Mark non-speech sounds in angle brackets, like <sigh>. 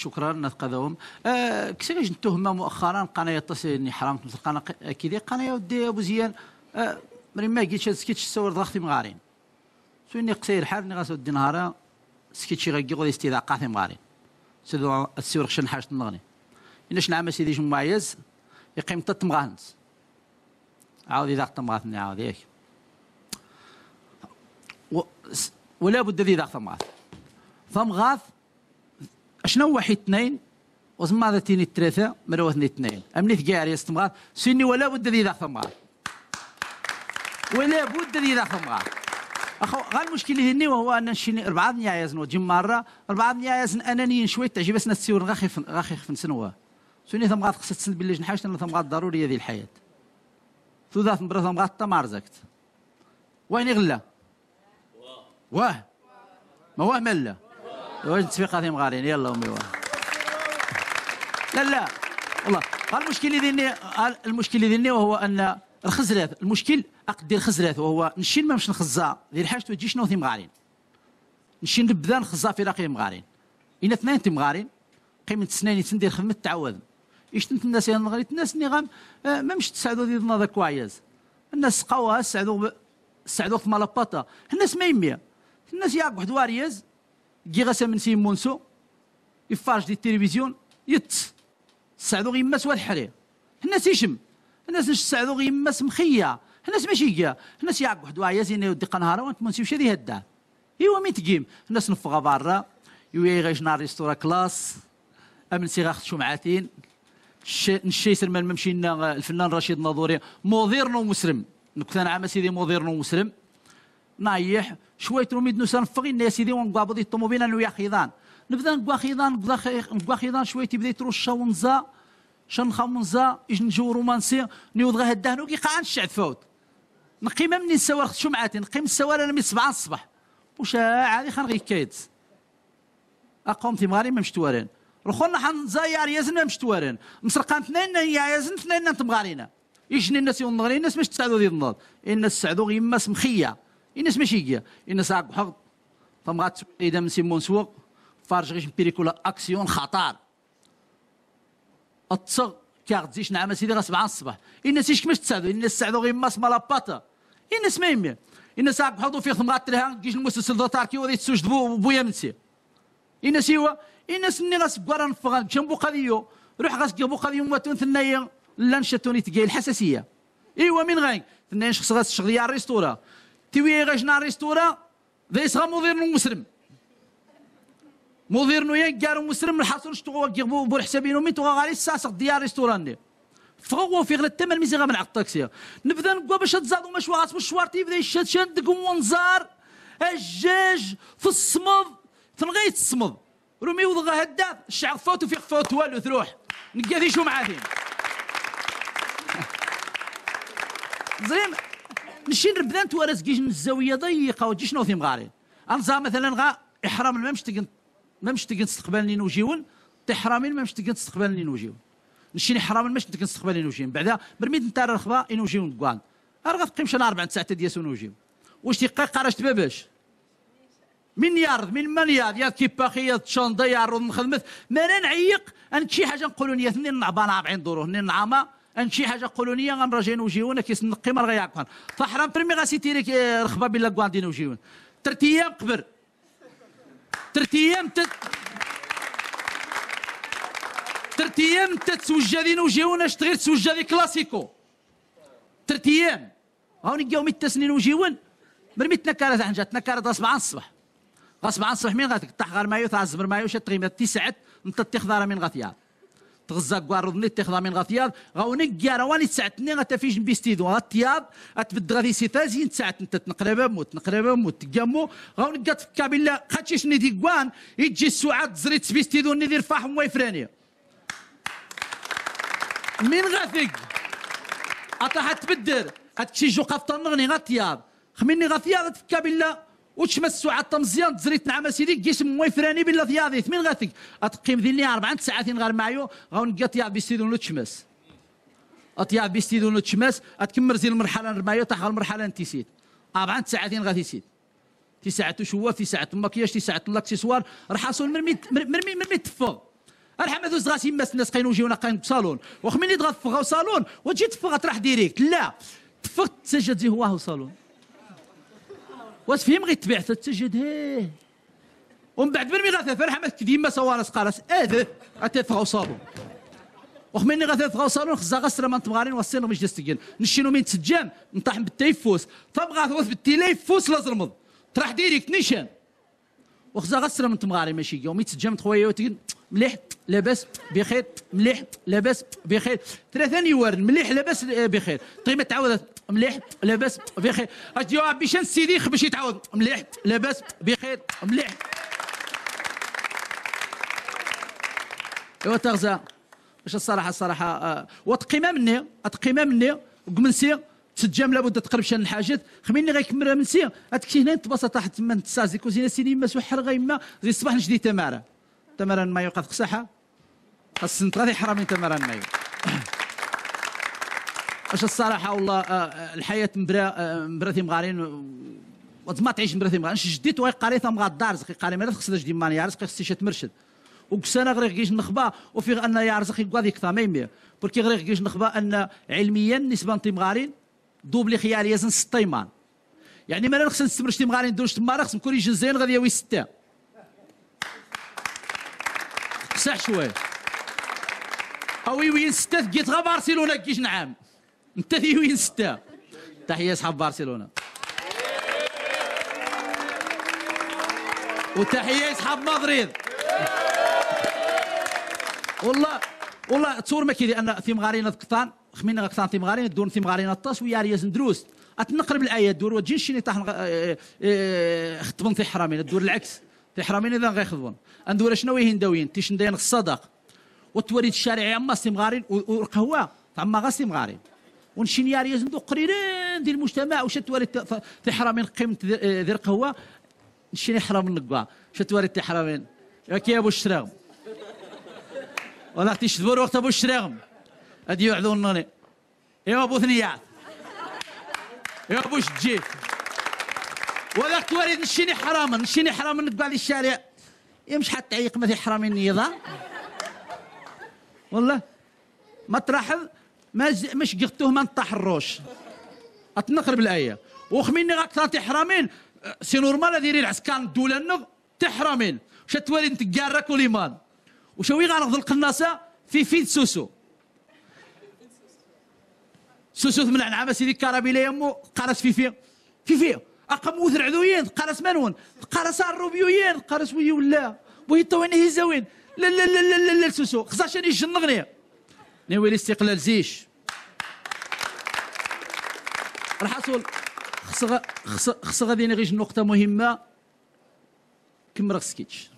شكرا نتقدم. آه كسيغيش نتهمة مؤخرا قناة تصيني حرام قناة كذا. قناة ودي أبو زيان. آه مريم ما قلتش سكيتش تصور ضغطي مغارين. سويني قصير حال ني غاسو دي نهارا سكيتشي غيكي غادي استذاع قاثي مغارين. سيدو السيور خشن حاجة نغني إناش نعم سيدي جمعيز يقيم تت مغانس عاود إذا تمغاثني عاود ياك. ولا بد ذي ذاك ثمغاث ثمغاث أشنو واحد اثنين؟ وزما ذا تيني الثلاثة؟ مروثني اثنين أمني ثقاري استمغاث سيني ولا بد ذي ذاك ثمغاث ولا بد ذي ذاك ثمغاث أخو غير المشكل اللي هني وهو أن نشيني أربعة نيايزن وجم مرة أربعة نيايزن أنني شوي تعجب بس نتسيور غاخي غاخي في سنوه سوني ثم غاد خصت تسند باللي نحاش ثم غاد ضروري هذه الحياة. ثلاث مرات ثم غاد تمار زكت وين يغلى؟ واه. ما واه ملا. واش نتفيق هذه مغارين. يلا أمي واه لا لا. والله المشكل اللي ذني المشكل اللي ذني وهو أن الخزرات المشكل أقدر الخزرات وهو نشين ما مش نخزا. دير حاجة توجي شنو ثي مغارين؟ نشين نبدا نخزا في راقي مغارين. إن اثنين تمغارين قيمة سنين تندير خدمة تعوذ. إيش تنت الناس يا نغري؟ الناس نغام آه، ما مش تساعدوا ذي ذا كوايز الناس قوا ساعدوا ساعدوا في مالاباتا الناس ما يميا الناس ياك واحد واريز. كي غاسا من سيم مونسو يفارج دي التلفزيون يت ساعدوا غير ماس والحرير الناس يشم الناس نش ساعدوا غير ماس مخيه الناس ماشي كيا الناس ياك واحد واريز يني ودي قنهار وانت ما نسيوش هذه هدا؟ إيوا مين تقيم الناس نفغا برا. يوي غيش نار ريستورا كلاس. أمن سي شو معاتين نشي سرمان ممشينا الفنان رشيد ناظوري. موديرنو مسلم نكتان عام سيدي موديرنو مسلم نايح شوية روميد نوسان فغين يا سيدي ونقابضي الطوموبيل أنا ويا خيضان. نبدا نقوا خيضان نقوا خيضان شوية تبدا يتروش ونزا شن خمنزا إيش نجو رومانسي نيوض غا هدان وكي قاعد الشعب فوت نقيم مني السوار شو معاتي نقيم السوار أنا من 7 الصباح. وش عادي خان غير كايد أقوم في مغاري ما مشتوارين رخونا حنزا يا ريازن ما مشتوارين مسرقان اثنين يا يازن اثنين أنت مغارينا يجني الناس ينظرين الناس باش تساعدوا ذي النض الناس ساعدوا غير ماس الناس ماشي كيا الناس عاق بحق ثم غات إذا من سيمون سوق. فارج غيش بيريكولا أكسيون خطر التصغ كاع تزيش نعم سيدي غا 7 الصباح. الناس إيش كماش تساعدوا الناس ساعدوا غير ماس مالا باتا الناس ما يمي. الناس عاق بحق في ثم غات لها كيش المسلسل دو تاركي ودي تسوج بو بويا منسي. الناس ايوا الناس ني غاس كوارا نفغان جنبو قضيو روح غاس جنبو قضيو مواتون ثنايا. لا نشتوني تقاي الحساسيه إيوا من غاي ثنايا شخص غاس شغل الريستورا تيوي غاجنا ريستورا ذا يسغى مدير مسلم. مدير نو ينقار مسلم الحاصل شتو بو بور حسابينو ميتو غالي ساسق ديال ريستوران دي. فغو في غير الثمن ميزي غا من عقد الطاكسي. نبدا نقوا باش تزادوا مشوارات مشوار تيبدا يشد شد ونزار الجاج في الصمد تنغيت الصمد. رومي وضغا هداف الشعب فوت وفي فوت والو تروح نقاذي شو معاذين. <laughs> زين. نشين نبدا نتوارس كيش الزاوية ضيقة وجي شنو في مغاري انزا مثلا غا إحرام ما مش تقن ما مش تقن تستقبلني نوجيون تحرامين ما مش تقن تستقبلني نوجيون نشين حرام مش تقن تستقبلني نوجيون بعدا برميد نتاع الرخبة ينوجيون كوان أرغب تقيم شنا أربع ساعات ديال نوجيون واش تيقي قرشت باباش من يارض من من يارض يا كيف باخي تشوندا يارض من خدمت ما نعيق أن شي حاجة نقولوا لي اثنين نعبان 40 دورو اثنين نعامة. أن شي حاجة قولونية غنرجع نوجيونا كيس نقي مر غيعقبان فحرام برمي غاسي تيريك رخبة بلا كواندي نوجيون ترت أيام قبر. ترت أيام تت ترت أيام تتسوجا دي نوجيونا تغير تسوجا دي كلاسيكو. ترت أيام هاوني جاو ميت سنين وجيون برمي تنكرت حنجات تنكرت غصب عن الصبح. غصب عن الصبح مين غاتك؟ غير مايو تعزمر مايو شتغيمة تسعت انت تخضر من غثيار تغزا كوارض نيت تخضا من غثياد غاونك يا رواني تسعتني غتفيج بيستيدو غتياد اتبد غادي سيتازين تسعت انت تنقرب موت تنقرب موت تقامو. غاونك تفكا بالله خاتشيش ندي كوان يجي السعاد زريت بيستيدو ندي رفاح مويفراني من غاثك اطا تبدر. هتشي جو قفطن نغني غتياد خميني غثياد تفكا بالله وتشمسوا على الطمزيان؟ تزريت نعم سيدي جسم مويفراني بلا ثياضي ثمين غاتك أتقيم ذي أربع ساعات غير معيو غون قات يا بيستيدون تشمس اطيا بيستيدون تشمس أتكمر زي المرحلة رمايو تاع المرحلة انت سيد. أربع ساعات غادي سيد. في ساعة شوا في ساعة مكياج في ساعة الاكسسوار راح اصول مرمي مرمي مرمي تفغ الحمد دوز غاسي ماس الناس قاين وجيونا قاين بصالون. وخميني تغطفغ صالون. وتجي تفغ تروح ديريكت. لا. تفغ تسجد زي هو صالون. وتفهم غير تبيع تسجد هيه ومن بعد من غاثا الحمد ديما سوارس قالس أذ! اتفغ صالون وخميني غاثا تفغ صالون خزا غسر ما تبغارين وصينا مش دستجن نشينو من تسجام نطاح بالتيفوس. تبغى توث بالتيليفوس لازرمض. تروح ديريكت نيشان. وخزا غسر من تمغاري ماشي يومي تسجم تخويا وتقول مليح لاباس بخير مليح لاباس بخير. ثلاثة يوارن مليح لاباس بخير. طيب تعاود. مليح لاباس بخير. أجي بيشان سيدي باش يتعاود. مليح لاباس بخير مليح. إيوا تغزى. باش الصراحة الصراحة آه وتقيمه مني اتقيمه مني وقمنسي تسجم لابد تقرب شان الحاجات. خميني غيكمل من سي هاتك هنا تبسط تحت من تسازي كوزينة سيدي ما سوحر غيما زي الصباح نجدي تمارة. تمارا ما يوقف قساحة خاص نتغادي حرامين تمارا ما أش الصراحة والله آه، آه، الحياة مبرا آه، مبراتي مغارين وزما تعيش مبراتي مغارين. جديت وي قاري ثم غادار زقي قاري ما ماني يعرس خصي شات مرشد. وكسانا غير كيش نخبأ وفي أن يعرس يقاضي كثا ميمي بركي غير كيش نخبأ أن علميا نسبة تيمغارين دوبلي خيالي يزن ستيمان يعني ما خصنا نستمرش تيمغارين دوش تما خصم كوري زين غادي يوي ستة. صح شوية. اوي وين ستة جيت غا برشلونه كيش نعم. أنت في وين ستة. تحية اصحاب برشلونه وتحية اصحاب مدريد. والله والله تصور ما كيدي أن ثيم غارينا كثان خمينا كثان ثيم غارينا دون ثيم غارينا الطاس ويا رياز ندروس أتنقرب الأية دور وتجي شيني طاح آه، آه، خطبن في حرامين الدور العكس. في حرامين إذا غيخذون. اندور شنو وين داوين تيش ندين الصدق. وتوريد الشارع أما سيمغارين والقهوه عما غا سيمغارين. ونشين يا يزندو قريرين ديال المجتمع وش في حرامين قيمة ذي القهوه نشين حرام النقبه وش توريد في حرامين يا أبو الشراغم ولا تيش تبور وقت أبو الشراغم أدي يعذونني يا أبو ثنيات يا أبو شجيت ولا توريد نشيني حراما نشيني حراما نقبع الشارع. يمش حتى عيق ما في حرامي النيضة. والله ما تلاحظ ما مش قلته من طاح الروش. اتنقرب الايه وخميني غاك ثلاثة حرامين سي نورمال ديري العسكان الدولة النغ تحرامين. وش توالي نتقارك وليمان وشوي غانغ القناصة في فيد سوسو. سوسو من العنعامة سيدي كارابيلا يمو قارس في في في في أقام وثر عذويين قارس منون قارس الروبيويين قارس وي ولا؟ وي طوين هيزاوين لا لا لا لا لا لا سوسو. خصاشا يجنغني نوي الاستقلال زيش. الحصول خص خص خص غادي نغيش نقطة مهمة. كم راه سكيتش